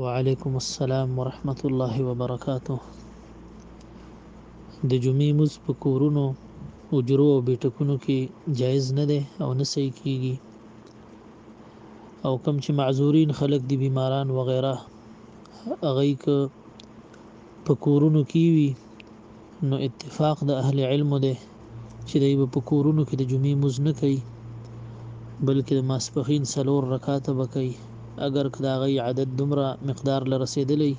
وعلیکم السلام ورحمت الله وبرکاته د جمعې موز په کورونو اجرو او بیټکونو کې جایز نه دی او نه صحیح کیږي او کم چې معذورین خلک دي بیماران وغیرہ هغه که په کورونو کې وي نو اتفاق د اهل علمو دی چې دوی به په کورونو کې د جمعې لمونځ نه کوي بلکې د ماسپښین څلور رکعته به کوي اګر که د هغوی عدد دومره مقدار له رسېدلی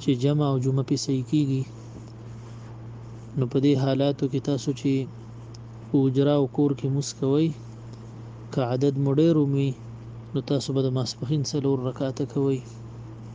چې جمع او جمعه پې صحیح کېږي نو په دې حالاتو کې تاسو چې اوجرا او کور کې لمونځ کوئ که عدد مو ډېر هم وي نو تاسو به د ماسپښین څلور رکعته کوئ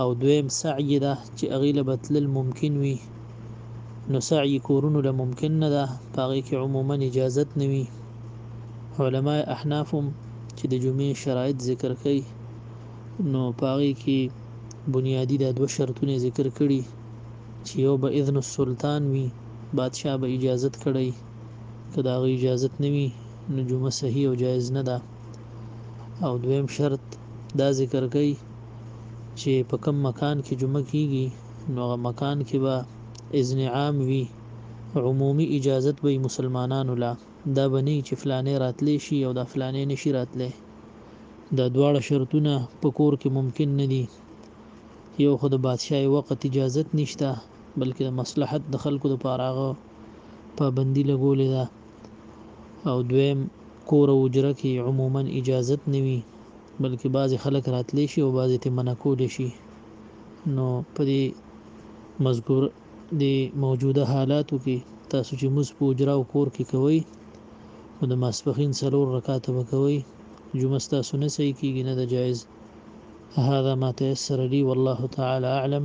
او دویم سعی ده چې هغې له به تلل ممکن وي نو سعی کورونو له ممکن نه ده په هغې کې عموما اجازت نه وي علماء احناف هم چې د جمعې شرایط ذکر کوي نو په هغې کې بنیادي دا دوه شرطونه ذکر کړي چې یو به اذن السلطان وي بادشاه به اجازت کړی که د هغه اجازت نه وي نو جمعه صحیح او جایز نه ده او دویم شرط دا ذکر کوي چې په کوم مکان کې جمعه کیږي نو هغه مکان کې به اذن عام وي عمومي اجازت به مسلمانانو لا دا بنی چې فلانه راتلې شي او دا فلانه نشي راتلې دا دواړه شرطونه په کور کې ممکن نه دي یو خو د بادشاهي وخت اجازت نشته بلکې د مصلحت د خلکو لپاره هغه پابندي لګولې ده او دویم کور او حجره کې عموما اجازت نه وي بلکې بعضې خلک راتلی شي او بعضې ترې منع کولی شي نو په دې مذکور د موجوده حالاتو کې تاسو چې موس په اجرا او کور کې کوئ نو د ماسپخین څلور رکعاته به کوئ جمعه ستاسو نه صحیح کېږي نه ده جایز هذا ما تيسر لي والله تعالى أعلم